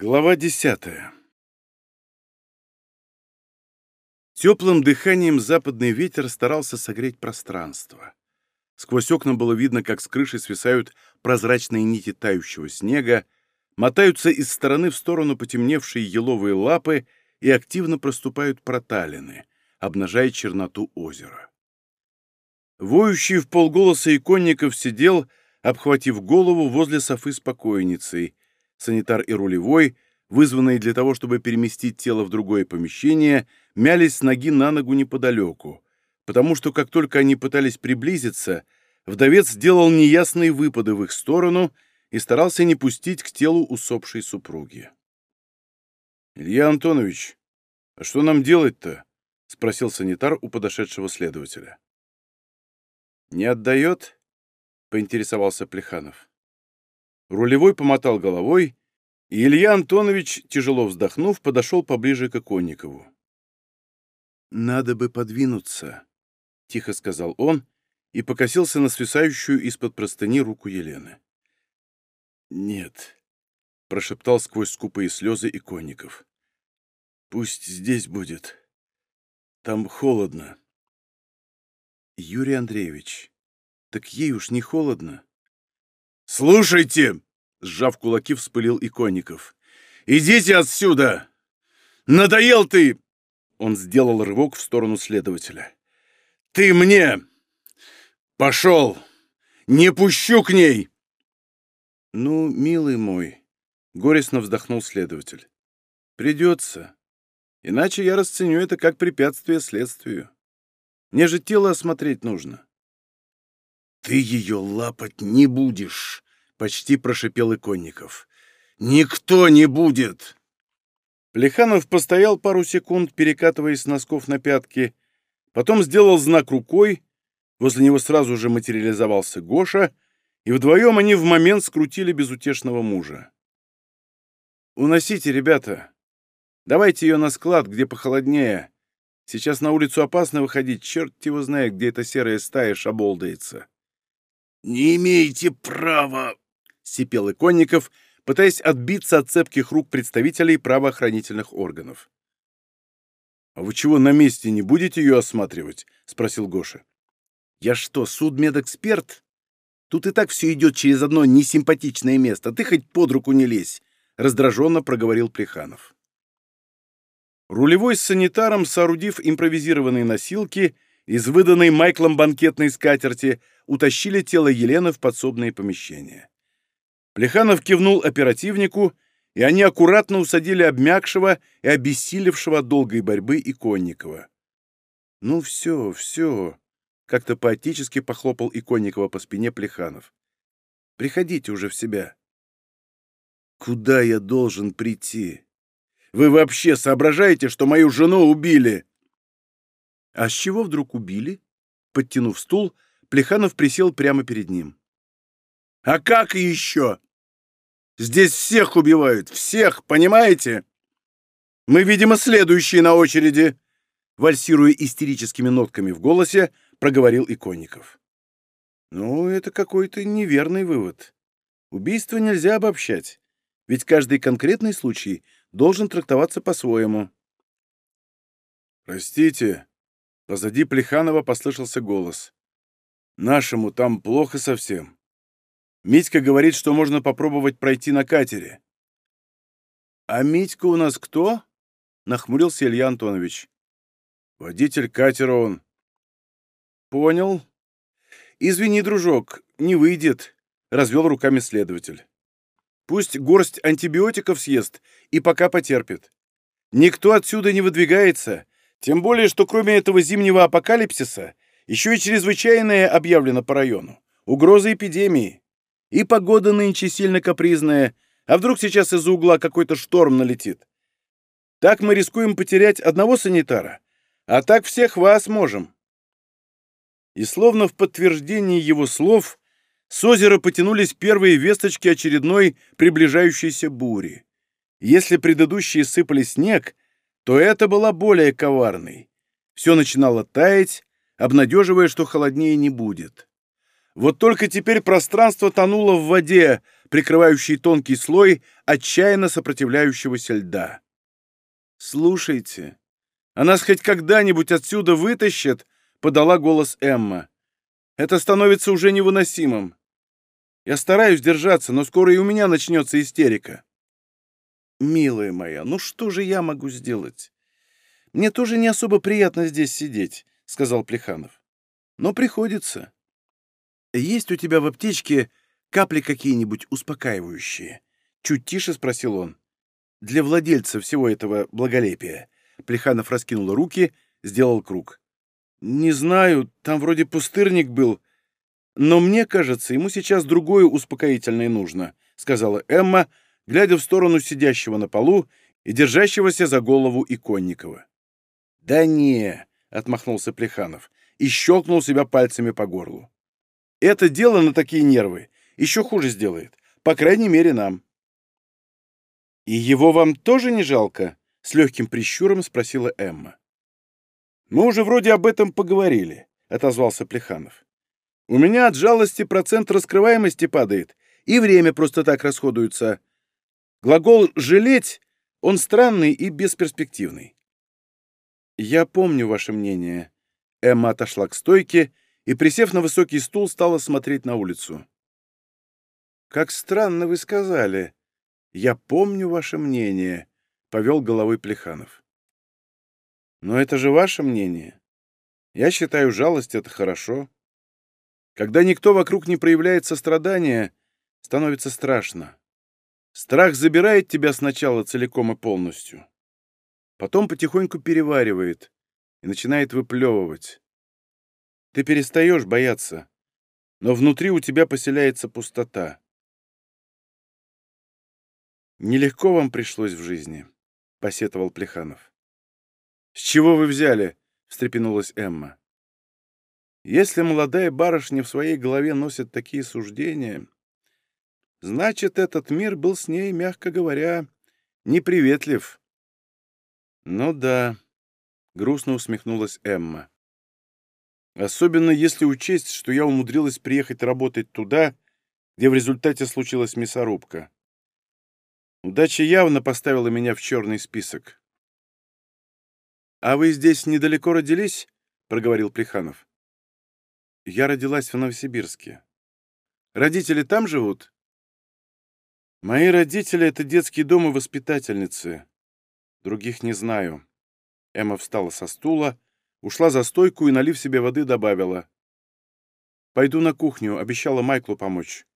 Глава десятая Теплым дыханием западный ветер старался согреть пространство. Сквозь окна было видно, как с крыши свисают прозрачные нити тающего снега, мотаются из стороны в сторону потемневшие еловые лапы и активно проступают проталины, обнажая черноту озера. Воющий в полголоса иконников сидел, обхватив голову возле софы с покойницей. Санитар и рулевой, вызванные для того, чтобы переместить тело в другое помещение, мялись с ноги на ногу неподалеку, потому что как только они пытались приблизиться, вдовец сделал неясные выпады в их сторону и старался не пустить к телу усопшей супруги. «Илья Антонович, а что нам делать-то?» — спросил санитар у подошедшего следователя. «Не отдает?» — поинтересовался Плеханов. Рулевой помотал головой, и Илья Антонович, тяжело вздохнув, подошел поближе к Иконникову. «Надо бы подвинуться», — тихо сказал он и покосился на свисающую из-под простыни руку Елены. «Нет», — прошептал сквозь скупые слезы Иконников. «Пусть здесь будет. Там холодно». «Юрий Андреевич, так ей уж не холодно». «Слушайте!» — сжав кулаки, вспылил Иконников. «Идите отсюда! Надоел ты!» Он сделал рывок в сторону следователя. «Ты мне! Пошел! Не пущу к ней!» «Ну, милый мой», — горестно вздохнул следователь, — «придется. Иначе я расценю это как препятствие следствию. Мне же тело осмотреть нужно». «Ты ее лапать не будешь», — почти прошипел Иконников. «Никто не будет!» Плеханов постоял пару секунд, перекатываясь с носков на пятки, потом сделал знак рукой, возле него сразу же материализовался Гоша, и вдвоем они в момент скрутили безутешного мужа. «Уносите, ребята! Давайте ее на склад, где похолоднее. Сейчас на улицу опасно выходить, черт его знает, где эта серая стая шаболдается». «Не имеете права!» — сипел Иконников — пытаясь отбиться от цепких рук представителей правоохранительных органов. «А вы чего на месте не будете ее осматривать?» — спросил Гоша. «Я что, судмедэксперт? Тут и так все идет через одно несимпатичное место. Ты хоть под руку не лезь!» — раздраженно проговорил Плеханов. Рулевой с санитаром, соорудив импровизированные носилки, из выданной Майклом банкетной скатерти, утащили тело Елены в подсобные помещения. Плеханов кивнул оперативнику, и они аккуратно усадили обмякшего и обессилевшего от долгой борьбы Иконникова. «Ну все, все», — как-то поотечески похлопал Иконникова по спине Плеханов. «Приходите уже в себя». «Куда я должен прийти? Вы вообще соображаете, что мою жену убили?» «А с чего вдруг убили?» Подтянув стул, Плеханов присел прямо перед ним. «А как еще?» Здесь всех убивают, всех, понимаете? Мы, видимо, следующие на очереди, вальсируя истерическими нотками в голосе, проговорил Иконников. Ну, это какой-то неверный вывод. Убийство нельзя обобщать, ведь каждый конкретный случай должен трактоваться по-своему. Простите, позади Плеханова послышался голос. Нашему там плохо совсем. Митька говорит, что можно попробовать пройти на катере. «А Митька у нас кто?» — нахмурился Илья Антонович. «Водитель катера он». «Понял. Извини, дружок, не выйдет», — развел руками следователь. «Пусть горсть антибиотиков съест и пока потерпит. Никто отсюда не выдвигается, тем более, что кроме этого зимнего апокалипсиса еще и чрезвычайное объявлено по району. Угроза эпидемии. И погода нынче сильно капризная, а вдруг сейчас из-за угла какой-то шторм налетит. Так мы рискуем потерять одного санитара, а так всех вас можем. И словно в подтверждении его слов, с озера потянулись первые весточки очередной приближающейся бури. Если предыдущие сыпали снег, то это была более коварной. Все начинало таять, обнадеживая, что холоднее не будет. Вот только теперь пространство тонуло в воде, прикрывающий тонкий слой отчаянно сопротивляющегося льда. «Слушайте, а нас хоть когда-нибудь отсюда вытащат?» — подала голос Эмма. «Это становится уже невыносимым. Я стараюсь держаться, но скоро и у меня начнется истерика». «Милая моя, ну что же я могу сделать? Мне тоже не особо приятно здесь сидеть», — сказал Плеханов. «Но приходится. Есть у тебя в аптечке капли какие-нибудь успокаивающие?» Чуть тише спросил он. «Для владельца всего этого благолепия». Плеханов раскинул руки, сделал круг. «Не знаю, там вроде пустырник был. Но мне кажется, ему сейчас другое успокоительное нужно», — сказала Эмма, глядя в сторону сидящего на полу и держащегося за голову Иконникова. «Да не», — отмахнулся Плеханов и щелкнул себя пальцами по горлу. «Это дело на такие нервы еще хуже сделает, по крайней мере нам». «И его вам тоже не жалко?» — с легким прищуром спросила Эмма. «Мы уже вроде об этом поговорили», — отозвался Плеханов. «У меня от жалости процент раскрываемости падает, и время просто так расходуется. Глагол «жалеть» он странный и бесперспективный». «Я помню ваше мнение». Эмма отошла к стойке и, присев на высокий стул, стала смотреть на улицу. «Как странно вы сказали. Я помню ваше мнение», — повел головой Плеханов. «Но это же ваше мнение. Я считаю, жалость — это хорошо. Когда никто вокруг не проявляет сострадания, становится страшно. Страх забирает тебя сначала целиком и полностью. Потом потихоньку переваривает и начинает выплевывать. Ты перестаешь бояться, но внутри у тебя поселяется пустота. «Нелегко вам пришлось в жизни», — посетовал Плеханов. «С чего вы взяли?» — встрепенулась Эмма. «Если молодая барышня в своей голове носит такие суждения, значит, этот мир был с ней, мягко говоря, неприветлив». «Ну да», — грустно усмехнулась Эмма. «Особенно если учесть, что я умудрилась приехать работать туда, где в результате случилась мясорубка. Удача явно поставила меня в черный список. «А вы здесь недалеко родились?» — проговорил Плеханов. «Я родилась в Новосибирске. Родители там живут?» «Мои родители — это детский дом и воспитательницы. Других не знаю». Эмма встала со стула, ушла за стойку и, налив себе воды, добавила. «Пойду на кухню, обещала Майклу помочь».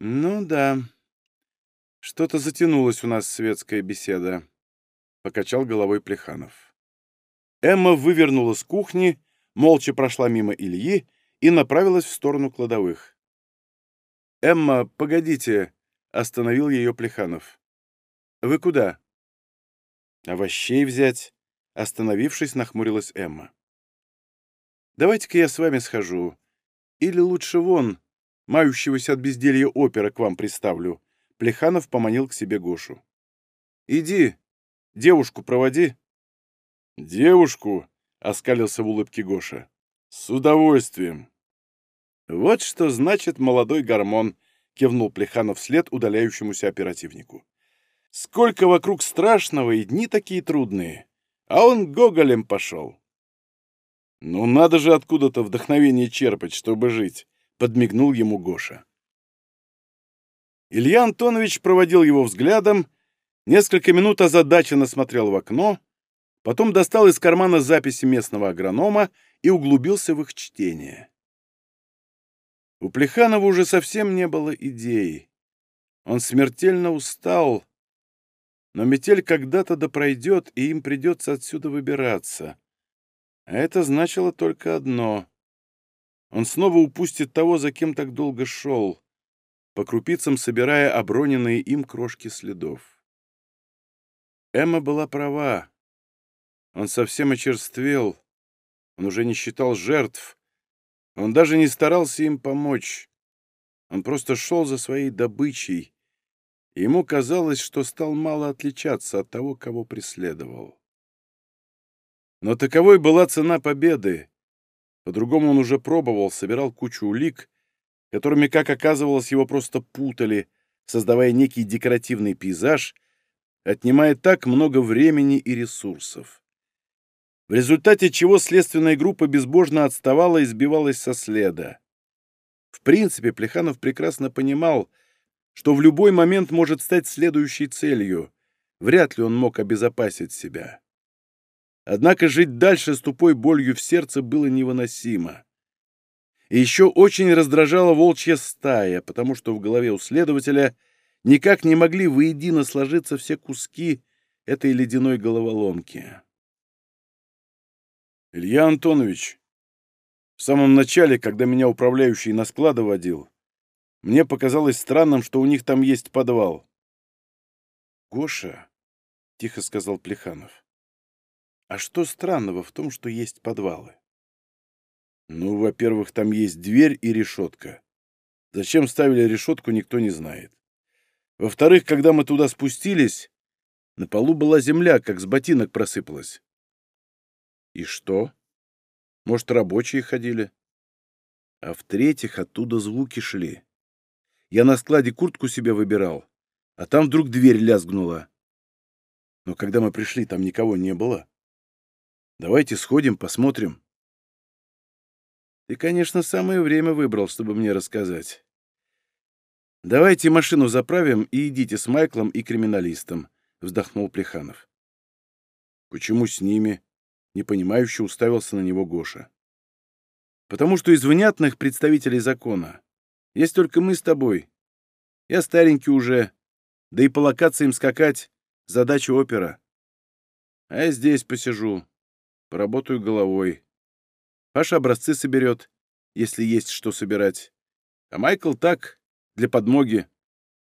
«Ну да», «Что-то затянулась у нас светская беседа», — покачал головой Плеханов. Эмма вывернула с кухни, молча прошла мимо Ильи и направилась в сторону кладовых. «Эмма, погодите», — остановил ее Плеханов. «Вы куда?» «Овощей взять», — остановившись, нахмурилась Эмма. «Давайте-ка я с вами схожу. Или лучше вон, мающегося от безделья опера к вам приставлю», Плеханов поманил к себе Гошу. «Иди, девушку проводи». «Девушку?» — оскалился в улыбке Гоша. «С удовольствием». «Вот что значит молодой гормон», — кивнул Плеханов вслед удаляющемуся оперативнику. «Сколько вокруг страшного и дни такие трудные, а он гоголем пошел». «Ну надо же откуда-то вдохновение черпать, чтобы жить», — подмигнул ему Гоша. Илья Антонович проводил его взглядом, несколько минут озадаченно смотрел в окно, потом достал из кармана записи местного агронома и углубился в их чтение. У Плеханова уже совсем не было идей. Он смертельно устал, но метель когда-то да пройдет, и им придется отсюда выбираться. А это значило только одно. Он снова упустит того, за кем так долго шел по крупицам собирая оброненные им крошки следов. Эмма была права. Он совсем очерствел. Он уже не считал жертв. Он даже не старался им помочь. Он просто шел за своей добычей. Ему казалось, что стал мало отличаться от того, кого преследовал. Но таковой была цена победы. По-другому он уже пробовал, собирал кучу улик, которыми, как оказывалось, его просто путали, создавая некий декоративный пейзаж, отнимая так много времени и ресурсов. В результате чего следственная группа безбожно отставала и сбивалась со следа. В принципе, Плеханов прекрасно понимал, что в любой момент может стать следующей целью. Вряд ли он мог обезопасить себя. Однако жить дальше с тупой болью в сердце было невыносимо. И еще очень раздражала волчья стая, потому что в голове у следователя никак не могли воедино сложиться все куски этой ледяной головоломки. «Илья Антонович, в самом начале, когда меня управляющий на склады водил, мне показалось странным, что у них там есть подвал». «Гоша», — тихо сказал Плеханов, а что странного в том, что есть подвалы? Ну, во-первых, там есть дверь и решетка. Зачем ставили решетку, никто не знает. Во-вторых, когда мы туда спустились, на полу была земля, как с ботинок просыпалась. И что? Может, рабочие ходили? А в-третьих, оттуда звуки шли. Я на складе куртку себе выбирал, а там вдруг дверь лязгнула. Но когда мы пришли, там никого не было. Давайте сходим, посмотрим. Ты, конечно, самое время выбрал, чтобы мне рассказать. Давайте машину заправим и идите с Майклом и криминалистом, вздохнул Плеханов. Почему с ними? Непонимающе уставился на него Гоша. Потому что из внятных представителей закона есть только мы с тобой. Я старенький уже, да и по локациям скакать — задача опера. А я здесь посижу, Поработаю головой. Паша образцы соберет, если есть что собирать. А Майкл так, для подмоги.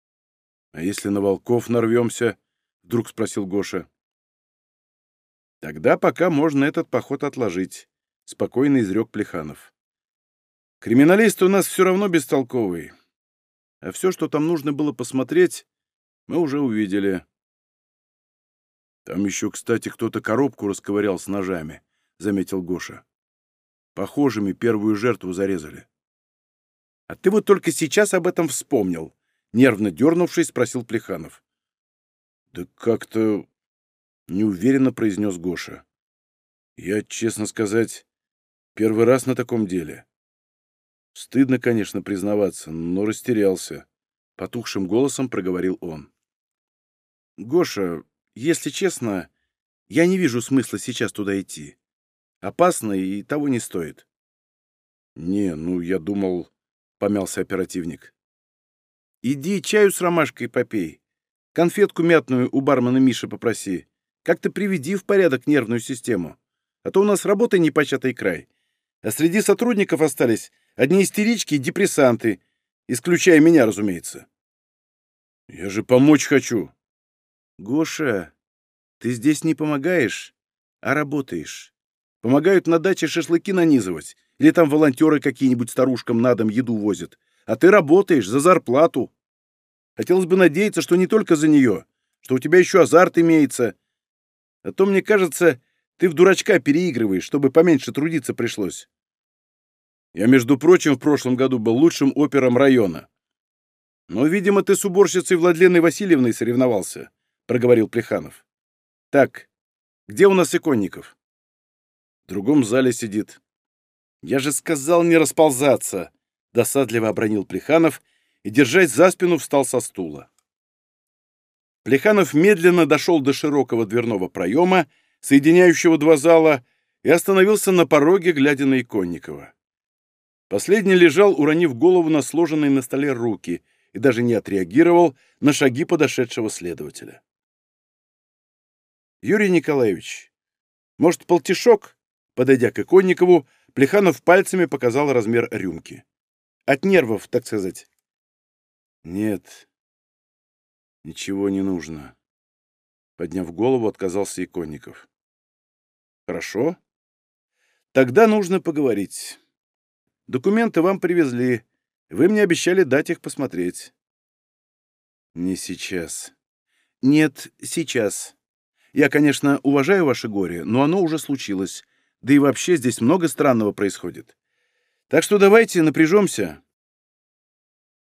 — А если на волков нарвемся? — вдруг спросил Гоша. — Тогда пока можно этот поход отложить, — спокойно изрек Плеханов. — Криминалисты у нас все равно бестолковые. А все, что там нужно было посмотреть, мы уже увидели. Там еще, кстати, кто-то коробку расковырял с ножами, — заметил Гоша. Похожими первую жертву зарезали. — А ты вот только сейчас об этом вспомнил, — нервно дернувшись, спросил Плеханов. — Да как-то... — неуверенно произнес Гоша. — Я, честно сказать, первый раз на таком деле. Стыдно, конечно, признаваться, но растерялся. Потухшим голосом проговорил он. — Гоша, если честно, я не вижу смысла сейчас туда идти. Опасно и того не стоит. Не, ну, я думал, — помялся оперативник. Иди чаю с ромашкой попей. Конфетку мятную у бармена Миши попроси. Как-то приведи в порядок нервную систему. А то у нас работа непочатый край. А среди сотрудников остались одни истерички и депрессанты, исключая меня, разумеется. Я же помочь хочу. «Гоша, ты здесь не помогаешь, а работаешь. Помогают на даче шашлыки нанизывать, или там волонтеры какие-нибудь старушкам на дом еду возят. А ты работаешь за зарплату. Хотелось бы надеяться, что не только за нее, что у тебя еще азарт имеется. А то, мне кажется, ты в дурачка переигрываешь, чтобы поменьше трудиться пришлось. Я, между прочим, в прошлом году был лучшим опером района. Но, видимо, ты с уборщицей Владленой Васильевной соревновался. — проговорил Плеханов. «Так, где у нас Иконников?» «В другом зале сидит». «Я же сказал не расползаться!» — досадливо обронил Плеханов и, держась за спину, встал со стула. Плеханов медленно дошел до широкого дверного проема, соединяющего два зала, и остановился на пороге, глядя на Иконникова. Последний лежал, уронив голову на сложенные на столе руки, и даже не отреагировал на шаги подошедшего следователя. Юрий Николаевич, может, полтишок?» Подойдя к Иконникову, Плеханов пальцами показал размер рюмки. «От нервов, так сказать». «Нет, ничего не нужно», — подняв голову, отказался Иконников. «Хорошо. Тогда нужно поговорить. Документы вам привезли. Вы мне обещали дать их посмотреть». «Не сейчас». «Нет, сейчас. Я, конечно, уважаю ваше горе, но оно уже случилось. Да и вообще здесь много странного происходит. Так что давайте напряжемся.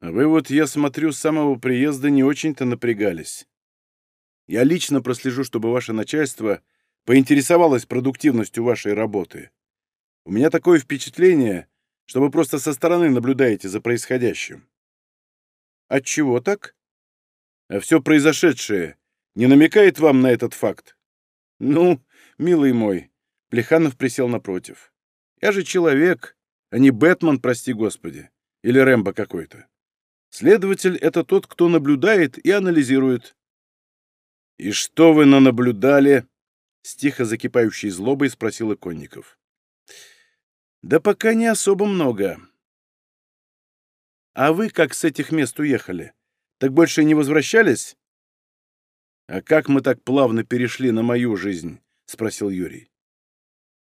Вы вот, я смотрю, с самого приезда не очень-то напрягались. Я лично прослежу, чтобы ваше начальство поинтересовалось продуктивностью вашей работы. У меня такое впечатление, что вы просто со стороны наблюдаете за происходящим. Отчего так? А все произошедшее не намекает вам на этот факт? Ну, милый мой, Плеханов присел напротив. Я же человек, а не Бэтмен, прости господи, или Рэмбо какой-то. Следователь — это тот, кто наблюдает и анализирует. «И что вы нанаблюдали?» — с тихо закипающей злобой спросил Иконников. «Да пока не особо много. А вы как с этих мест уехали? Так больше не возвращались?» «А как мы так плавно перешли на мою жизнь?» — спросил Юрий.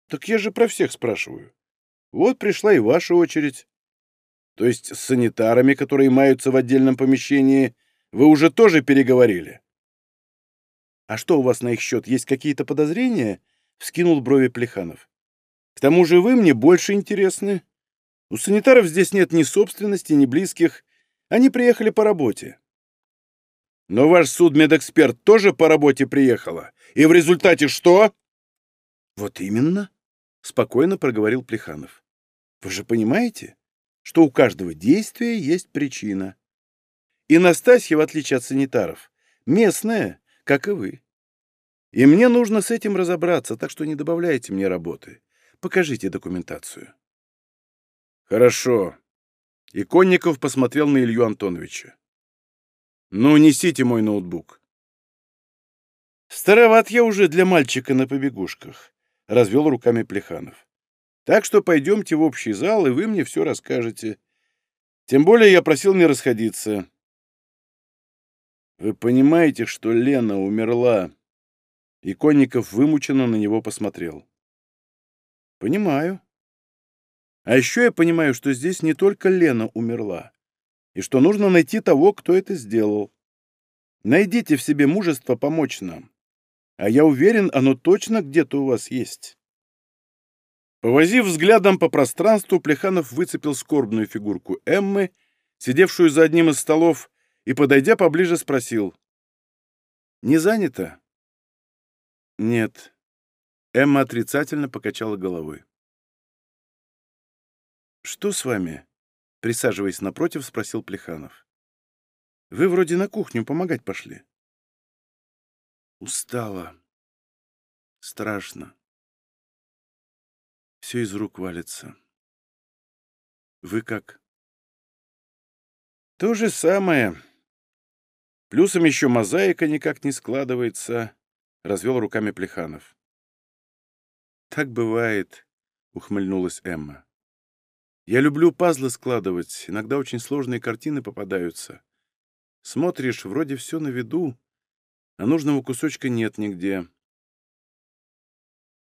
«Так я же про всех спрашиваю. Вот пришла и ваша очередь. То есть с санитарами, которые маются в отдельном помещении, вы уже тоже переговорили?» «А что у вас на их счет? Есть какие-то подозрения?» — вскинул брови Плеханов. «К тому же вы мне больше интересны. У санитаров здесь нет ни собственности, ни близких. Они приехали по работе». «Но ваш судмедэксперт тоже по работе приехала. И в результате что?» «Вот именно», — спокойно проговорил Плеханов. «Вы же понимаете, что у каждого действия есть причина. И Настасья, в отличие от санитаров, местная, как и вы. И мне нужно с этим разобраться, так что не добавляйте мне работы. Покажите документацию. Хорошо. И Конников посмотрел на Илью Антоновича. Ну, несите мой ноутбук. Староват я уже для мальчика на побегушках, развел руками Плеханов. Так что пойдемте в общий зал, и вы мне все расскажете. Тем более я просил не расходиться. Вы понимаете, что Лена умерла?» Иконников вымученно на него посмотрел. «Понимаю. А еще я понимаю, что здесь не только Лена умерла, и что нужно найти того, кто это сделал. Найдите в себе мужество помочь нам. А я уверен, оно точно где-то у вас есть». Повозив взглядом по пространству, Плеханов выцепил скорбную фигурку Эммы, сидевшую за одним из столов, и, подойдя поближе, спросил. «Не занято?» «Нет». Эмма отрицательно покачала головой. «Что с вами?» — присаживаясь напротив, спросил Плеханов. «Вы вроде на кухню помогать пошли». «Устала. Страшно. Все из рук валится. Вы как?» «То же самое», Плюсом еще мозаика никак не складывается, — развел руками Плеханов. «Так бывает», — ухмыльнулась Эмма. «Я люблю пазлы складывать, иногда очень сложные картины попадаются. Смотришь, вроде все на виду, а нужного кусочка нет нигде.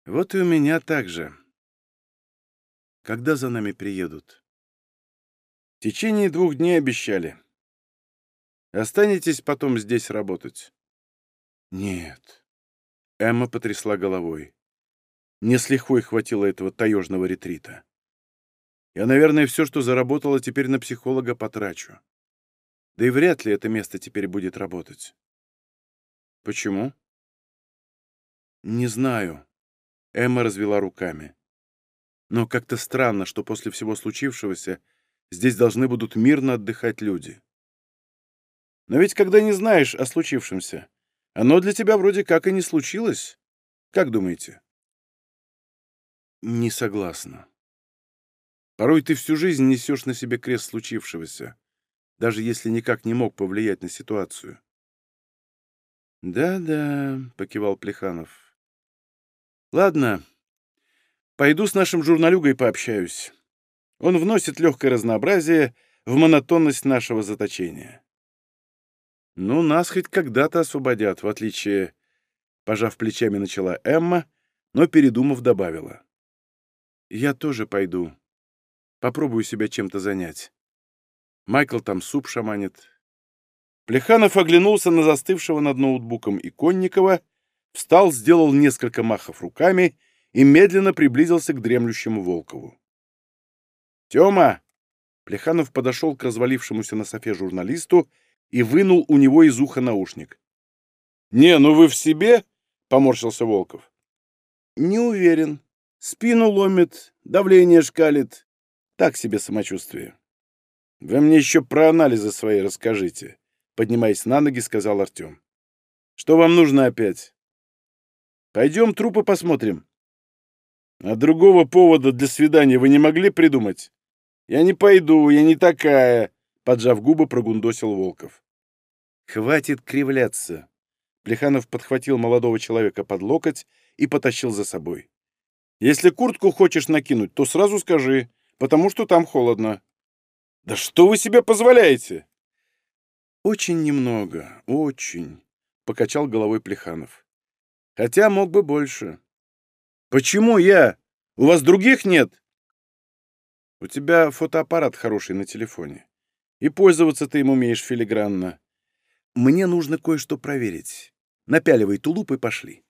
Вот и у меня так же. Когда за нами приедут?» «В течение двух дней обещали», Останетесь потом здесь работать?» «Нет». Эмма потрясла головой. Не с лихвой хватило этого таежного ретрита. Я, наверное, все, что заработала, теперь на психолога потрачу. Да и вряд ли это место теперь будет работать. Почему? Не знаю. Эмма развела руками. Но как-то странно, что после всего случившегося здесь должны будут мирно отдыхать люди. Но ведь когда не знаешь о случившемся, оно для тебя вроде как и не случилось. Как думаете? Не согласна. Порой ты всю жизнь несешь на себе крест случившегося, даже если никак не мог повлиять на ситуацию. «Да-да», — покивал Плеханов. «Ладно, пойду с нашим журналюгой пообщаюсь. Он вносит легкое разнообразие в монотонность нашего заточения». «Ну, нас хоть когда-то освободят, в отличие...» Пожав плечами, начала Эмма, но, передумав, добавила. «Я тоже пойду. Попробую себя чем-то занять. Майкл там суп шаманит». Плеханов оглянулся на застывшего над ноутбуком Иконникова, встал, сделал несколько махов руками и медленно приблизился к дремлющему Волкову. «Тема, Плеханов подошел к развалившемуся на софе журналисту и вынул у него из уха наушник. «Не, ну вы в себе?» — поморщился Волков. «Не уверен. Спину ломит, давление шкалит. Так себе самочувствие». «Вы мне еще про анализы свои расскажите», — поднимаясь на ноги, сказал Артем. «Что вам нужно опять?» «Пойдем трупы посмотрим». «А другого повода для свидания вы не могли придумать?» «Я не пойду, я не такая», — поджав губы, прогундосил Волков. «Хватит кривляться». Плеханов подхватил молодого человека под локоть и потащил за собой. «Если куртку хочешь накинуть, то сразу скажи, потому что там холодно». «Да что вы себе позволяете?» «Очень немного, очень», — покачал головой Плеханов. «Хотя мог бы больше». «Почему я? У вас других нет?» «У тебя фотоаппарат хороший на телефоне. И пользоваться ты им умеешь филигранно. Мне нужно кое-что проверить. Напяливай тулуп и пошли».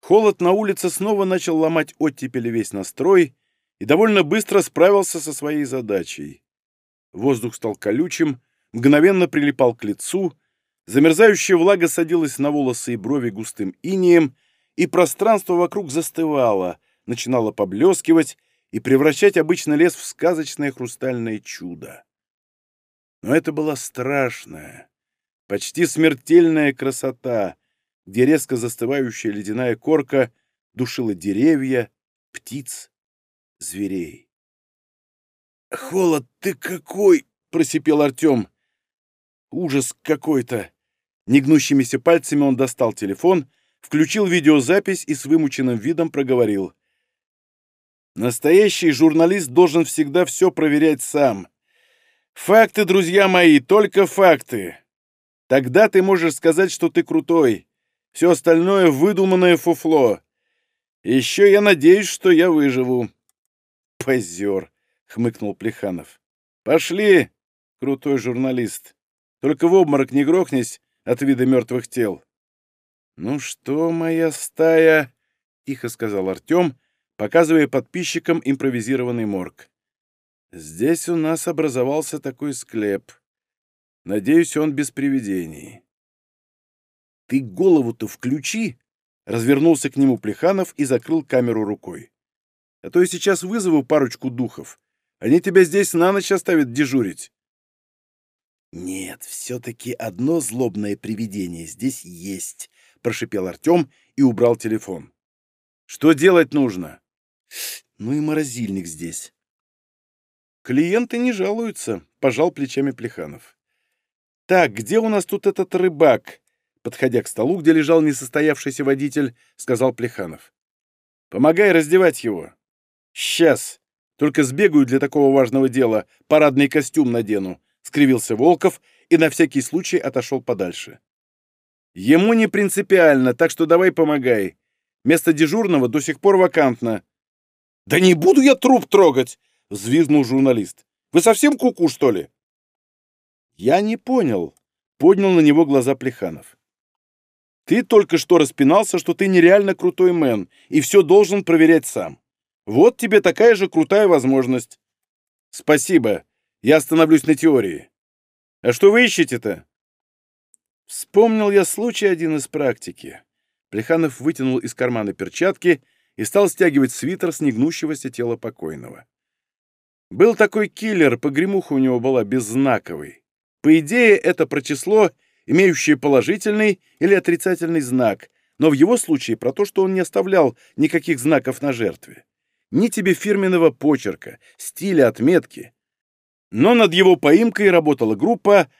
Холод на улице снова начал ломать оттепели весь настрой и довольно быстро справился со своей задачей. Воздух стал колючим, мгновенно прилипал к лицу, замерзающая влага садилась на волосы и брови густым инеем, и пространство вокруг застывало, начинало поблескивать и превращать обычный лес в сказочное хрустальное чудо. Но это была страшная, почти смертельная красота, где резко застывающая ледяная корка душила деревья, птиц, зверей. «Холод ты какой!» — просипел Артем. «Ужас какой-то!» Негнущимися пальцами он достал телефон, включил видеозапись и с вымученным видом проговорил. «Настоящий журналист должен всегда все проверять сам. Факты, друзья мои, только факты. Тогда ты можешь сказать, что ты крутой. Все остальное — выдуманное фуфло. Еще я надеюсь, что я выживу». «Позер!» — хмыкнул Плеханов. «Пошли, крутой журналист. Только в обморок не грохнись от вида мертвых тел». «Ну что, моя стая?» — тихо сказал Артем, показывая подписчикам импровизированный морг. «Здесь у нас образовался такой склеп. Надеюсь, он без привидений». «Ты голову-то включи!» — развернулся к нему Плеханов и закрыл камеру рукой. А то я сейчас вызову парочку духов. Они тебя здесь на ночь оставят дежурить. «Нет, все-таки одно злобное привидение здесь есть», — прошипел Артем и убрал телефон. «Что делать нужно?» «Ну и морозильник здесь». «Клиенты не жалуются», — пожал плечами Плеханов. «Так, где у нас тут этот рыбак?» Подходя к столу, где лежал несостоявшийся водитель, сказал Плеханов. «Помогай раздевать его». «Сейчас! Только сбегаю для такого важного дела, парадный костюм надену», — скривился Волков и на всякий случай отошел подальше. «Ему не принципиально, так что давай помогай. Место дежурного до сих пор вакантно». «Да не буду я труп трогать!» — взвизгнул журналист. «Вы совсем куку, -ку, что ли?» «Я не понял», — поднял на него глаза Плеханов. «Ты только что распинался, что ты нереально крутой мэн и все должен проверять сам. Вот тебе такая же крутая возможность. Спасибо. Я остановлюсь на теории. А что вы ищете-то? Вспомнил я случай один из практики. Плеханов вытянул из кармана перчатки и стал стягивать свитер с негнущегося тела покойного. Был такой киллер, погремуха у него была беззнаковой. По идее, это про число, имеющее положительный или отрицательный знак, но в его случае про то, что он не оставлял никаких знаков на жертве ни тебе фирменного почерка, стиля, отметки. Но над его поимкой работала группа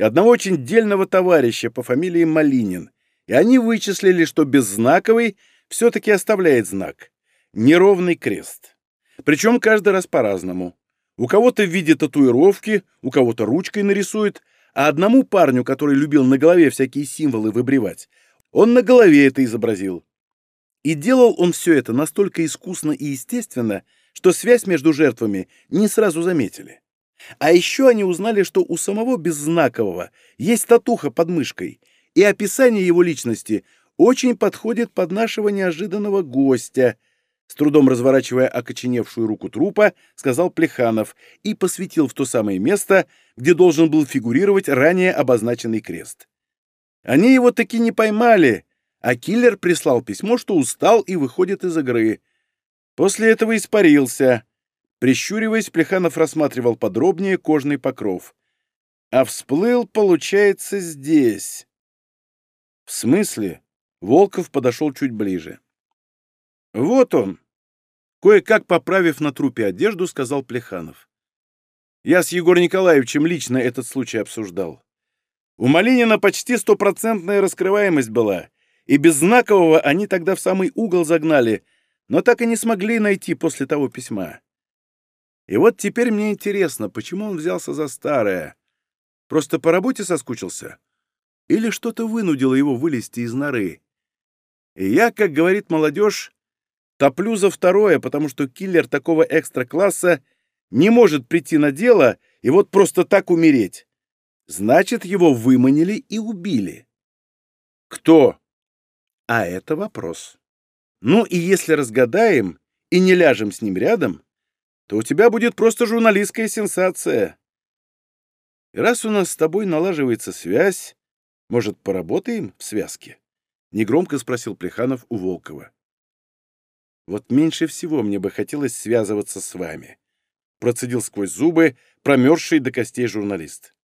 одного очень дельного товарища по фамилии Малинин, и они вычислили, что беззнаковый все-таки оставляет знак. Неровный крест. Причем каждый раз по-разному. У кого-то в виде татуировки, у кого-то ручкой нарисует, а одному парню, который любил на голове всякие символы выбривать, он на голове это изобразил. И делал он все это настолько искусно и естественно, что связь между жертвами не сразу заметили. А еще они узнали, что у самого Беззнакового есть татуха под мышкой, и описание его личности очень подходит под нашего неожиданного гостя. с трудом разворачивая окоченевшую руку трупа, сказал Плеханов и посветил в то самое место, где должен был фигурировать ранее обозначенный крест. Они его таки не поймали, а киллер прислал письмо, что устал и выходит из игры. После этого испарился. Прищуриваясь, Плеханов рассматривал подробнее кожный покров. А всплыл, получается, здесь. В смысле? Волков подошел чуть ближе. Вот он. Кое-как поправив на трупе одежду, сказал Плеханов. Я с Егором Николаевичем лично этот случай обсуждал. У Малинина почти стопроцентная раскрываемость была, и без знакового они тогда в самый угол загнали, но так и не смогли найти после того письма. И вот теперь мне интересно, почему он взялся за старое. Просто по работе соскучился? Или что-то вынудило его вылезти из норы? И я, как говорит молодежь, топлю за второе, потому что киллер такого экстра-класса не может прийти на дело и вот просто так умереть. Значит, его выманили и убили. Кто? А это вопрос. Ну и если разгадаем и не ляжем с ним рядом, то у тебя будет просто журналистская сенсация. И раз у нас с тобой налаживается связь, может, поработаем в связке? Негромко спросил Плеханов у Волкова. Вот меньше всего мне бы хотелось связываться с вами. Процедил сквозь зубы промерзший до костей журналист.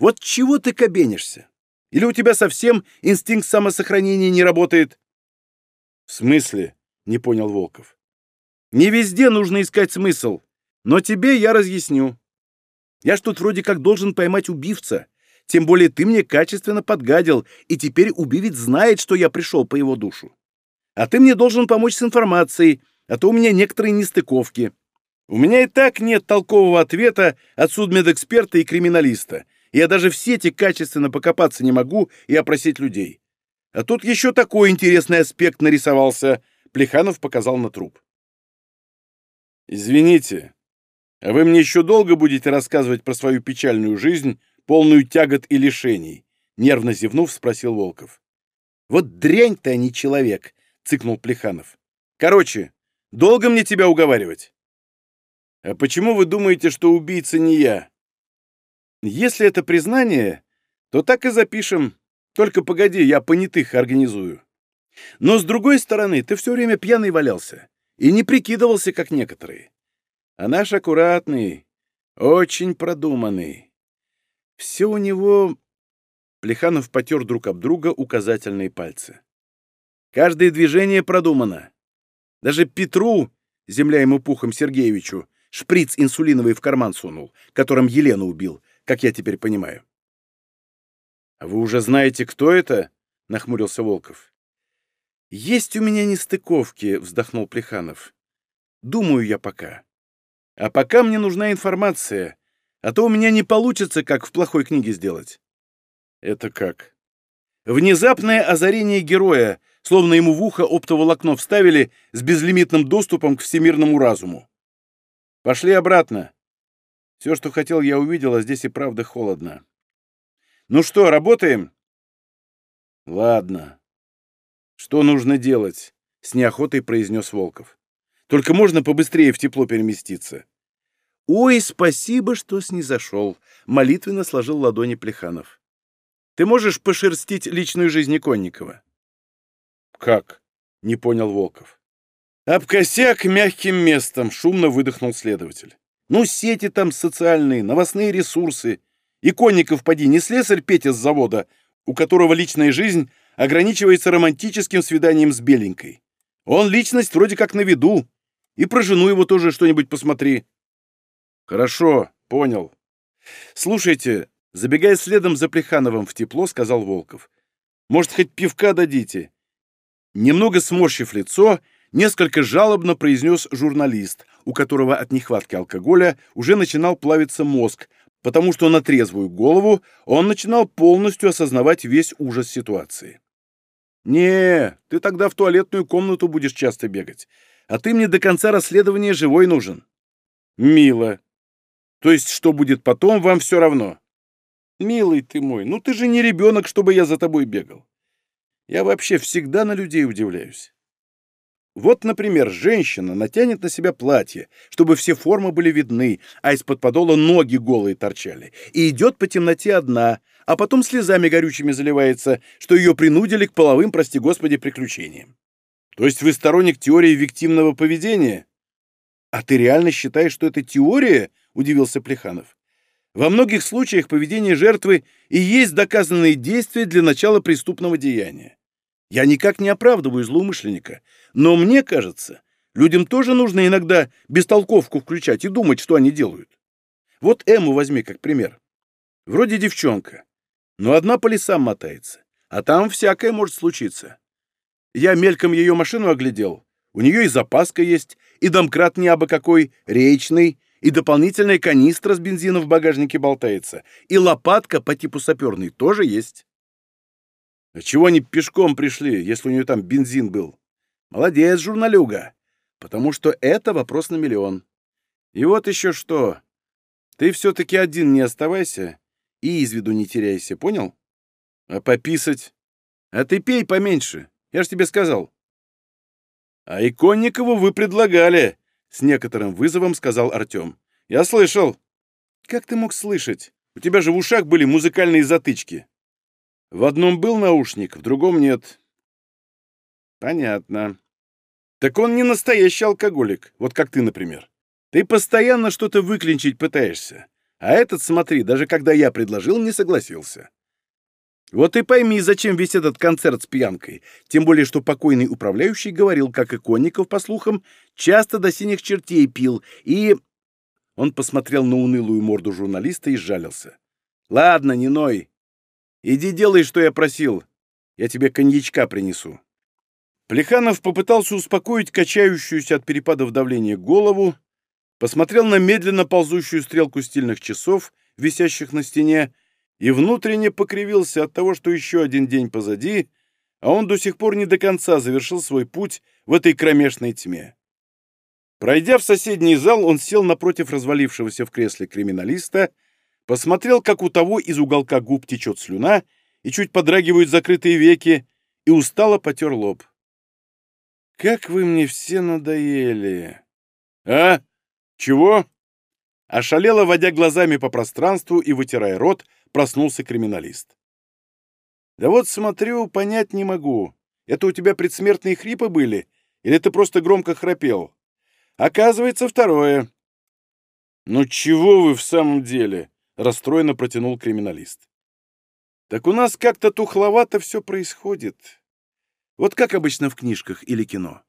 Вот чего ты кабенишься? Или у тебя совсем инстинкт самосохранения не работает? В смысле? Не понял Волков. Не везде нужно искать смысл, но тебе я разъясню. Я ж тут вроде как должен поймать убивца, тем более ты мне качественно подгадил, и теперь убивец знает, что я пришел по его душу. А ты мне должен помочь с информацией, а то у меня некоторые нестыковки. У меня и так нет толкового ответа от судмедэксперта и криминалиста, я даже в сети качественно покопаться не могу и опросить людей. А тут еще такой интересный аспект нарисовался. Плеханов показал на труп. «Извините, а вы мне еще долго будете рассказывать про свою печальную жизнь, полную тягот и лишений?» Нервно зевнув, спросил Волков. «Вот дрянь ты, а не человек!» — цыкнул Плеханов. «Короче, долго мне тебя уговаривать?» «А почему вы думаете, что убийца не я?» Если это признание, то так и запишем. Только погоди, я понятых организую. Но с другой стороны, ты все время пьяный валялся и не прикидывался, как некоторые. А наш аккуратный, очень продуманный. Все у него... Плеханов потер друг об друга указательные пальцы. Каждое движение продумано. Даже Петру, земля ему пухом Сергеевичу, шприц инсулиновый в карман сунул, которым Елену убил, как я теперь понимаю. «А вы уже знаете, кто это?» — нахмурился Волков. «Есть у меня нестыковки», — вздохнул Плеханов. «Думаю я пока. А пока мне нужна информация, а то у меня не получится, как в плохой книге сделать». «Это как?» «Внезапное озарение героя, словно ему в ухо оптоволокно вставили с безлимитным доступом к всемирному разуму. Пошли обратно. Все, что хотел, я увидел, а здесь и правда холодно. Ну что, работаем? Ладно. Что нужно делать? С неохотой произнес Волков. Только можно побыстрее в тепло переместиться. Ой, спасибо, что снизошел. Молитвенно сложил ладони Плеханов. Ты можешь пошерстить личную жизнь Иконникова? Как? Не понял Волков. Об косяк мягким местом, шумно выдохнул следователь. Ну, сети там социальные, новостные ресурсы. Иконников поди, не слесарь Петя с завода, у которого личная жизнь ограничивается романтическим свиданием с беленькой. Он личность вроде как на виду. И про жену его тоже что-нибудь посмотри. Хорошо, понял. Слушайте, забегая следом за Плехановым в тепло, сказал Волков. Может, хоть пивка дадите? Немного сморщив лицо, несколько жалобно произнес журналист, у которого от нехватки алкоголя уже начинал плавиться мозг, потому что на трезвую голову он начинал полностью осознавать весь ужас ситуации. «Не, ты тогда в туалетную комнату будешь часто бегать, а ты мне до конца расследования живой нужен». «Мило. То есть, что будет потом, вам все равно?» «Милый ты мой, ну ты же не ребенок, чтобы я за тобой бегал. Я вообще всегда на людей удивляюсь. Вот, например, женщина натянет на себя платье, чтобы все формы были видны, а из-под подола ноги голые торчали, и идет по темноте одна, а потом слезами горючими заливается, что ее принудили к половым, прости господи, приключениям. То есть вы сторонник теории виктимного поведения? А ты реально считаешь, что это теория? Удивился Плеханов. Во многих случаях поведение жертвы и есть доказанные действия для начала преступного деяния. Я никак не оправдываю злоумышленника, но мне кажется, людям тоже нужно иногда бестолковку включать и думать, что они делают. Вот Эму возьми как пример. Вроде девчонка, но одна по лесам мотается, а там всякое может случиться. Я мельком ее машину оглядел. У нее и запаска есть, и домкрат не абы какой, речный, и дополнительная канистра с бензином в багажнике болтается, и лопатка по типу саперной тоже есть. А чего они пешком пришли, если у нее там бензин был? Молодец, журналюга. Потому что это вопрос на миллион. И вот еще что. Ты все-таки один не оставайся и из виду не теряйся, понял? А пописать? А ты пей поменьше, я ж тебе сказал. А Иконникову вы предлагали, с некоторым вызовом сказал Артем. Я слышал. Как ты мог слышать? У тебя же в ушах были музыкальные затычки. В одном был наушник, в другом нет. Понятно. Так он не настоящий алкоголик, вот как ты, например. Ты постоянно что-то выклинчить пытаешься. А этот, смотри, даже когда я предложил, не согласился. Вот и пойми, зачем весь этот концерт с пьянкой. Тем более, что покойный управляющий говорил, как и Конников, по слухам, часто до синих чертей пил, и... Он посмотрел на унылую морду журналиста и сжалился. «Ладно, не ной. Иди делай, что я просил. Я тебе коньячка принесу». Плеханов попытался успокоить качающуюся от перепадов давления голову, посмотрел на медленно ползущую стрелку стильных часов, висящих на стене, и внутренне покривился от того, что еще один день позади, а он до сих пор не до конца завершил свой путь в этой кромешной тьме. Пройдя в соседний зал, он сел напротив развалившегося в кресле криминалиста посмотрел, как у того из уголка губ течет слюна и чуть подрагивают закрытые веки, и устало потер лоб. «Как вы мне все надоели!» «А? Чего?» Ошалело, водя глазами по пространству и вытирая рот, проснулся криминалист. «Да вот смотрю, понять не могу. Это у тебя предсмертные хрипы были? Или ты просто громко храпел? Оказывается, второе». «Ну чего вы в самом деле?» — расстроенно протянул криминалист. «Так у нас как-то тухловато все происходит. Вот как обычно в книжках или кино.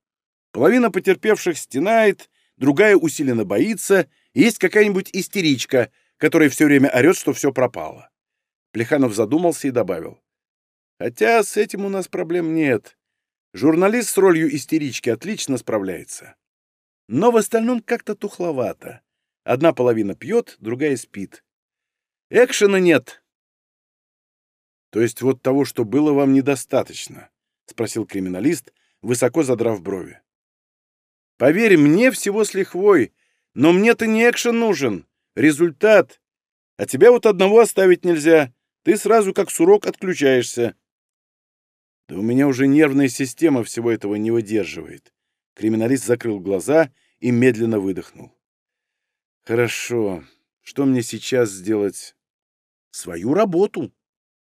Половина потерпевших стенает, другая усиленно боится, есть какая-нибудь истеричка, которая все время орет, что все пропало». Плеханов задумался и добавил. «Хотя с этим у нас проблем нет. Журналист с ролью истерички отлично справляется. Но в остальном как-то тухловато. Одна половина пьет, другая спит. Экшена нет. То есть вот того, что было вам недостаточно? Спросил криминалист, высоко задрав брови. Поверь, мне всего с лихвой, но мне-то не экшен нужен. Результат. А тебя вот одного оставить нельзя. Ты сразу как сурок отключаешься. Да у меня уже нервная система всего этого не выдерживает. Криминалист закрыл глаза и медленно выдохнул. Хорошо. Что мне сейчас сделать? свою работу.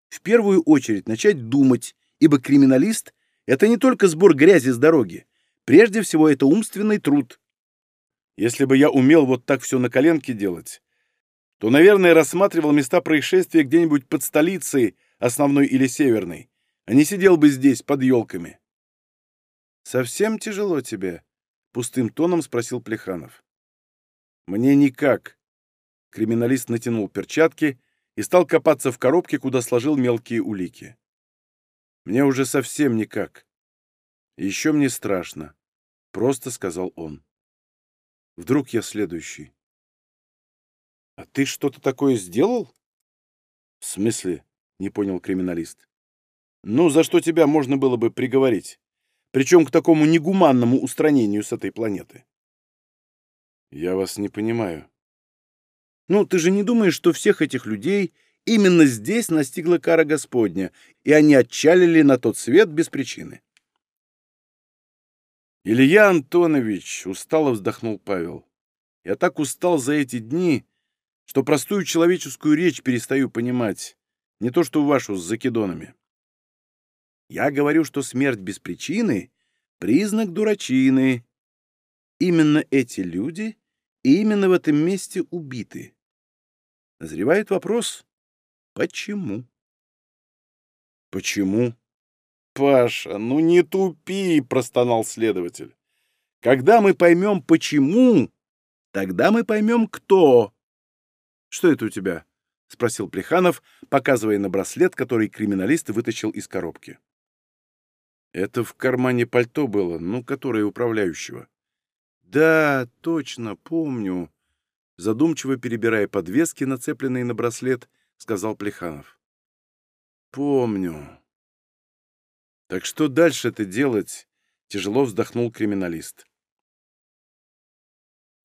В первую очередь начать думать, ибо криминалист — это не только сбор грязи с дороги. Прежде всего, это умственный труд. Если бы я умел вот так все на коленке делать, то, наверное, рассматривал места происшествия где-нибудь под столицей, основной или северной, а не сидел бы здесь, под елками. «Совсем тяжело тебе?» — пустым тоном спросил Плеханов. «Мне никак». Криминалист натянул перчатки и стал копаться в коробке, куда сложил мелкие улики. «Мне уже совсем никак. Еще мне страшно», — просто сказал он. «Вдруг я следующий». «А ты что-то такое сделал?» «В смысле?» — не понял криминалист. «Ну, за что тебя можно было бы приговорить? Причем к такому негуманному устранению с этой планеты?» «Я вас не понимаю», ну, ты же не думаешь, что всех этих людей именно здесь настигла кара Господня, и они отчалили на тот свет без причины? Илья Антонович, устало вздохнул Павел. Я так устал за эти дни, что простую человеческую речь перестаю понимать, не то что вашу с закидонами. Я говорю, что смерть без причины — признак дурачины. Именно эти люди и именно в этом месте убиты. Назревает вопрос, почему? Почему? Паша, ну не тупи, простонал следователь. Когда мы поймем, почему, тогда мы поймем, кто. Что это у тебя? — спросил Плеханов, показывая на браслет, который криминалист вытащил из коробки. «Это в кармане пальто было, ну, которое управляющего». «Да, точно, помню», — задумчиво перебирая подвески, нацепленные на браслет, сказал Плеханов. «Помню». «Так что дальше это делать?» — тяжело вздохнул криминалист.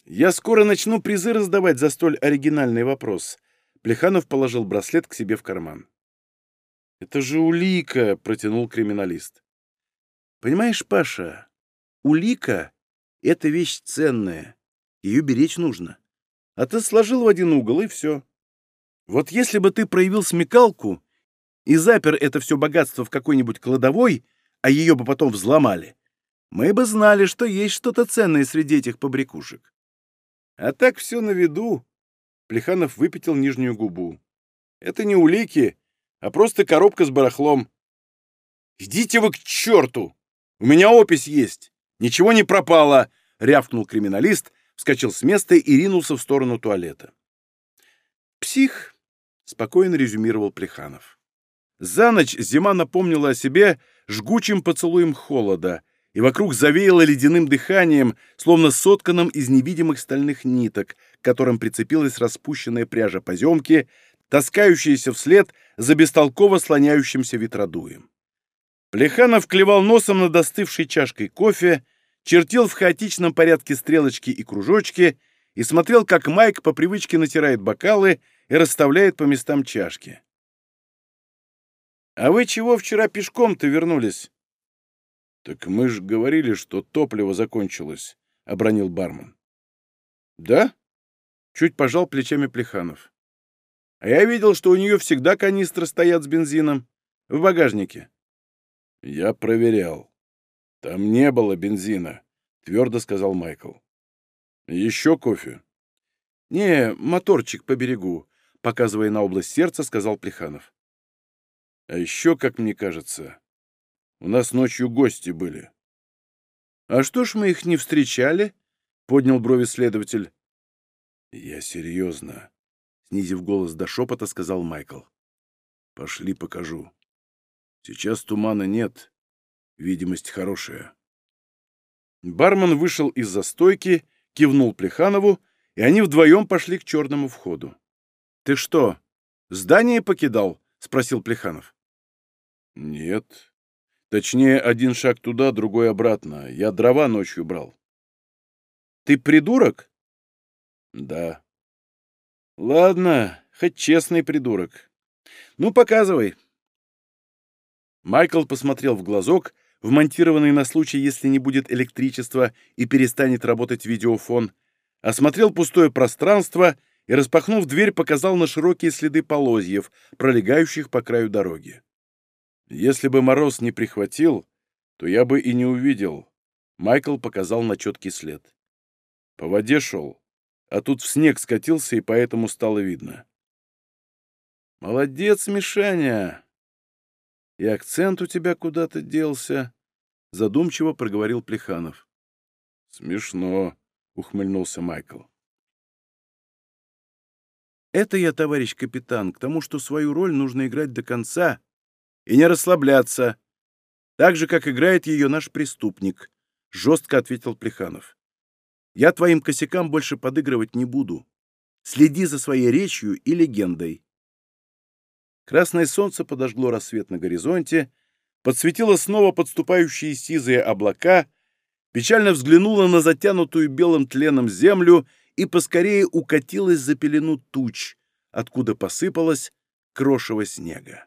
«Я скоро начну призы раздавать за столь оригинальный вопрос», Плеханов положил браслет к себе в карман. «Это же улика!» — протянул криминалист. «Понимаешь, Паша, улика — это вещь ценная. Ее беречь нужно. А ты сложил в один угол, и все. Вот если бы ты проявил смекалку и запер это все богатство в какой-нибудь кладовой, а ее бы потом взломали, мы бы знали, что есть что-то ценное среди этих побрякушек. А так все на виду, Плеханов выпятил нижнюю губу. «Это не улики, а просто коробка с барахлом». «Идите вы к черту! У меня опись есть! Ничего не пропало!» — рявкнул криминалист, вскочил с места и ринулся в сторону туалета. «Псих!» — спокойно резюмировал Плеханов. За ночь зима напомнила о себе жгучим поцелуем холода, и вокруг завеяло ледяным дыханием, словно сотканным из невидимых стальных ниток, к которым прицепилась распущенная пряжа поземки, таскающаяся вслед за бестолково слоняющимся ветродуем. Плеханов клевал носом над остывшей чашкой кофе, чертил в хаотичном порядке стрелочки и кружочки и смотрел, как Майк по привычке натирает бокалы и расставляет по местам чашки. «А вы чего вчера пешком-то вернулись?» «Так мы же говорили, что топливо закончилось», — обронил бармен. «Да?» — чуть пожал плечами Плеханов. «А я видел, что у нее всегда канистры стоят с бензином. В багажнике». «Я проверял. Там не было бензина», — твердо сказал Майкл. «Еще кофе?» «Не, моторчик по берегу», — показывая на область сердца, сказал Плеханов. «А еще, как мне кажется, у нас ночью гости были. А что ж мы их не встречали? Поднял брови следователь. Я серьезно. Снизив голос до шепота, сказал Майкл. Пошли покажу. Сейчас тумана нет. Видимость хорошая. Бармен вышел из-за стойки, кивнул Плеханову, и они вдвоем пошли к черному входу. «Ты что, здание покидал?» — спросил Плеханов. «Нет, Точнее, один шаг туда, другой обратно. Я дрова ночью брал. Ты придурок? Да. Ладно, хоть честный придурок. Ну, показывай. Майкл посмотрел в глазок, вмонтированный на случай, если не будет электричества и перестанет работать видеофон, осмотрел пустое пространство и, распахнув дверь, показал на широкие следы полозьев, пролегающих по краю дороги. Если бы мороз не прихватил, то я бы и не увидел. Майкл показал на четкий след. По воде шел, а тут в снег скатился, и поэтому стало видно. «Молодец, Мишаня!» «И акцент у тебя куда-то делся», — задумчиво проговорил Плеханов. «Смешно», — ухмыльнулся Майкл. «Это я, товарищ капитан, к тому, что свою роль нужно играть до конца и не расслабляться, так же, как играет ее наш преступник», — жестко ответил Плеханов. «Я твоим косякам больше подыгрывать не буду. Следи за своей речью и легендой». Красное солнце подожгло рассвет на горизонте, подсветило снова подступающие сизые облака, печально взглянуло на затянутую белым тленом землю и поскорее укатилась за пелену туч, откуда посыпалась крошево снега.